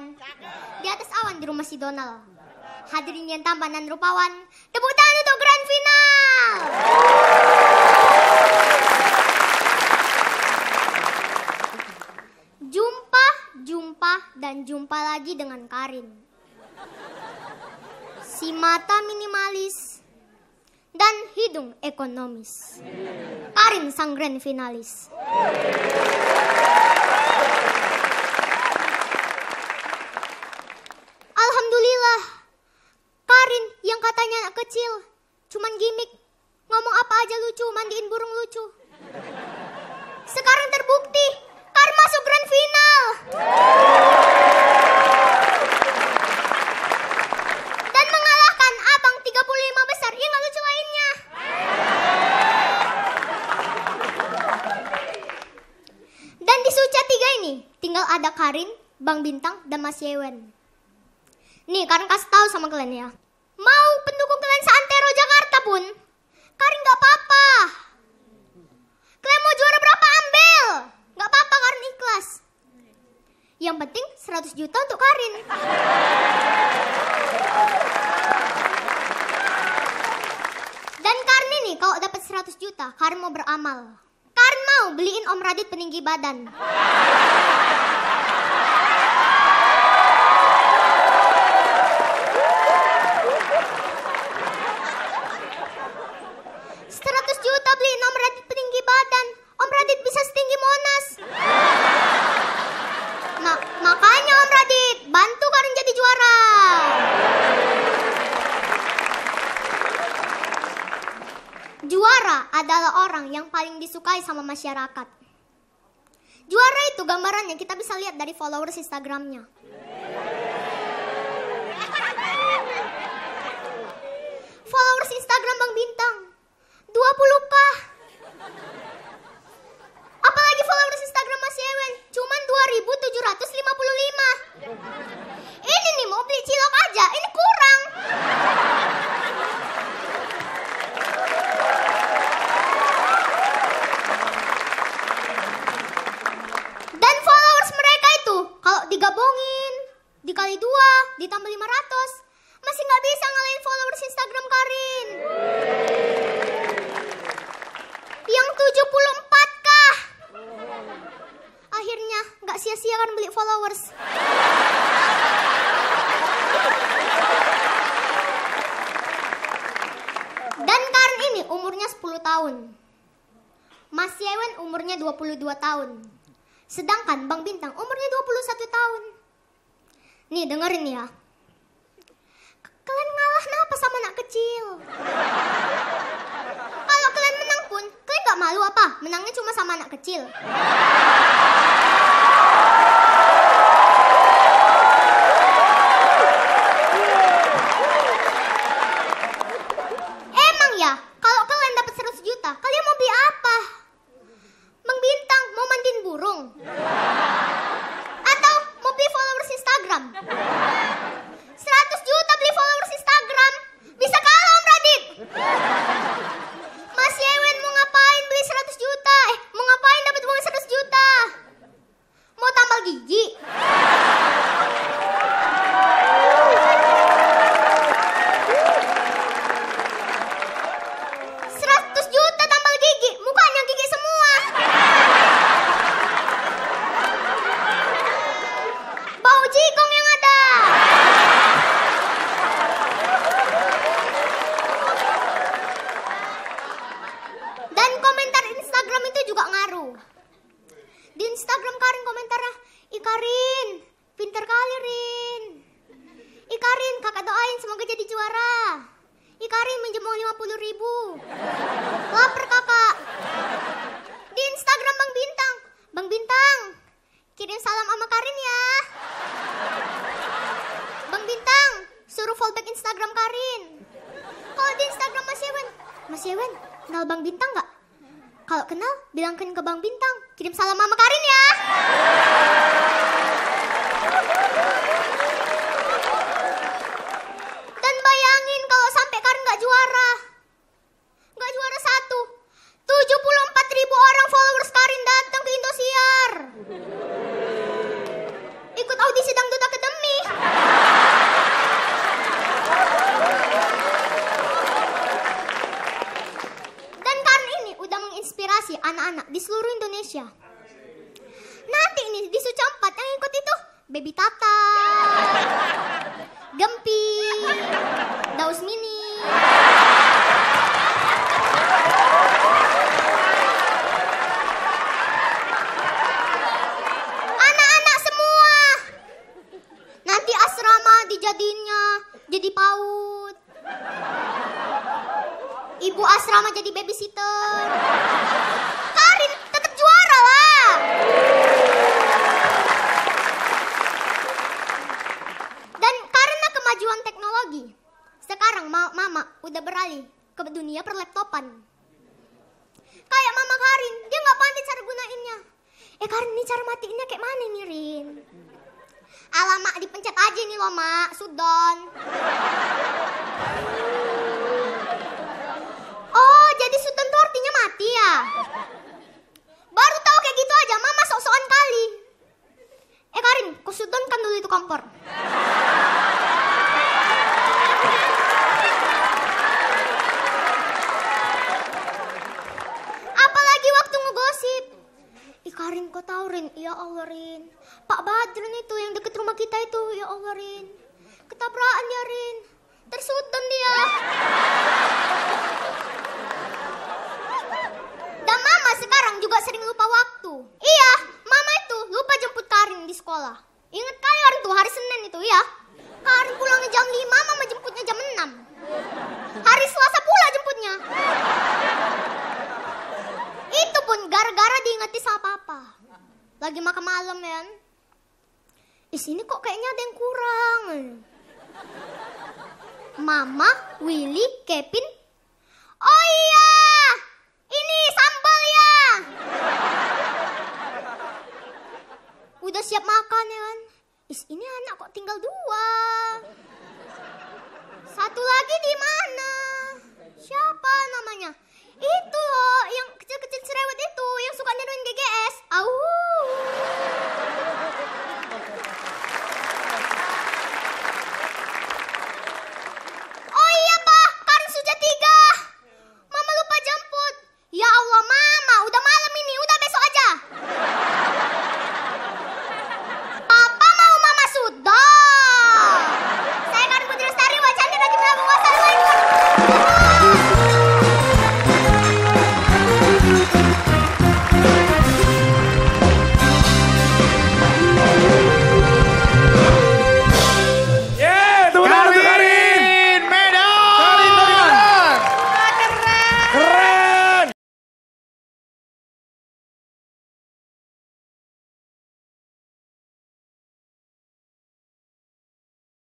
kawan. Di atas awan di rumah si Donald. Hadirin yang tampan dan rupawan, tepuk tangan untuk grand final. Jumpa, jumpa, dan jumpa lagi dengan Karin. Si mata minimalis dan hidung ekonomis. Karin sang grand finalis. Alhamdulillah, Karin yang katanya anak kecil, cuman gimmick, ngomong apa aja lucu, mandiin burung lucu. Sekarang terbukti, Karin masuk grand final. Dan mengalahkan abang 35 besar yang lucu lainnya. Dan di Suca 3 ini, tinggal ada Karin, Bang Bintang, dan Mas Yewen. Nih, Karin kasih tahu sama kalian ya. Mau pendukung kalian seantero Jakarta pun, Karin gak apa-apa. Kalian mau juara berapa ambil. Gak apa-apa Karin ikhlas. Yang penting 100 juta untuk Karin. Dan Karin ini kalau dapat 100 juta, Karin mau beramal. Karin mau beliin Om Radit peninggi badan. Seratus juta beliin Om Radit peninggi badan. Om Radit bisa setinggi Monas. Nah, makanya Om Radit, bantu Karin jadi juara. Juara adalah orang yang paling disukai sama masyarakat. Juara itu gambarannya kita bisa lihat dari followers Instagramnya. Followers Instagram Bang Bintang 20k. Apalagi followers Instagram Mas Yewen cuman 2755. Ini nih mau beli cilok aja, ini kurang. Dan followers mereka itu kalau digabungin dikali dua ditambah 500 masih nggak bisa ngalahin followers Instagram Karin. Yang 74 kah? Akhirnya nggak sia-sia kan beli followers. Dan Karin ini umurnya 10 tahun. Mas Yewen umurnya 22 tahun. Sedangkan Bang Bintang umurnya 21 tahun. Nih dengerin ya. Kalian ngalah kenapa sama anak kecil? Kalau kalian menang pun, kalian gak malu apa? Menangnya cuma sama anak kecil. Emang ya, kalau kalian dapat 100 juta, kalian mau beli apa? Bang Bintang mau mandiin burung? Atau mau beli followers Instagram? 100 juta beli followers Instagram? Bisa kalah Om Radit? Mas Yewen mau ngapain beli 100 juta? Eh, mau ngapain dapat uang 100 juta? Mau tambal gigi? Seratus juta tambal gigi, mukanya gigi semua. Bau jigong yang ada. Dan komentar Instagram itu juga ngaruh. Di Instagram Karin komentarnya, Ih Karin, pinter kali Rin. Ih Karin, kakak doain semoga jadi juara. Ih Karin minjem uang 50 ribu. Laper kakak. Di Instagram Bang Bintang. Bang Bintang, kirim salam sama Karin ya. Bang Bintang, suruh fallback Instagram Karin. Kalau di Instagram Mas Yewen, Mas Yewen, kenal Bang Bintang nggak? Kalau kenal, bilangkan ke Bang Bintang. Kirim salam sama Karin ya. Dan bayangin kalau sampai Karin nggak juara. Nggak juara satu. 74 ribu orang followers Karin datang ke Indosiar. Ikut audisi Dangdut Akademi. Di seluruh Indonesia. Nanti ini di Suca 4 yang ikut itu Baby Tata, Gempi, Daus Mini. Anak-anak semua. Nanti asrama dijadiinnya jadi PAUD. Ibu asrama jadi babysitter. Karin tetap juara lah. Dan karena kemajuan teknologi, sekarang ma- mama udah beralih ke dunia perlaptopan. Kayak mama Karin, dia nggak pandai cara gunainnya. Karin, ini cara matiinnya kayak mana nih Rin? Alamak, dipencet aja nih loh mak, sudon. Oh, jadi sudon tuh artinya mati ya? Baru tahu kayak gitu aja, mama sok-sokan kali. Eh Karin, kau sudon kan dulu itu kompor. Apalagi waktu ngegosip. Karin, kau tahu Rin? Ya Allah Rin. Pak Badrun itu yang deket rumah kita itu, ya Allah Rin. Ketabrakan dia Rin. Tersudon dia. Dan mama sekarang juga sering lupa waktu. Iya, mama itu lupa jemput Karin di sekolah. Ingat kali Karin tuh hari Senin itu ya. Karin pulangnya jam 5, mama jemputnya jam 6. Hari Selasa pula jemputnya. Itu pun gara-gara diingati sama lagi makan malam ya di sini kok kayaknya ada yang kurang. Mama, Willy, Kevin. Oh iya ini sambal ya. Udah siap makan ya kan Is ini anak kok tinggal dua. Satu lagi di mana? Siapa namanya? itu loh yang kecil-kecil cerewet itu yang suka niruin GGS auh.